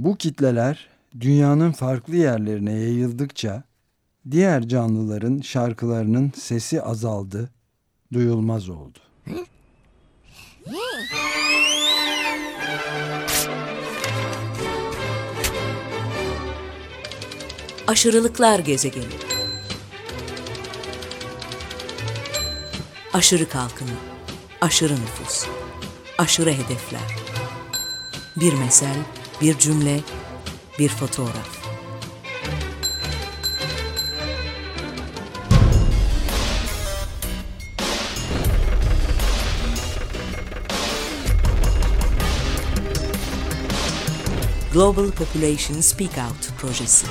Bu kitleler dünyanın farklı yerlerine yayıldıkça diğer canlıların şarkılarının sesi azaldı, duyulmaz oldu. Aşırılıklar gezegeni. Aşırı kalkınma, aşırı nüfus, aşırı hedefler. Bir mesel, bir cümle, bir fotoğraf. Global Population Speak Out projesi.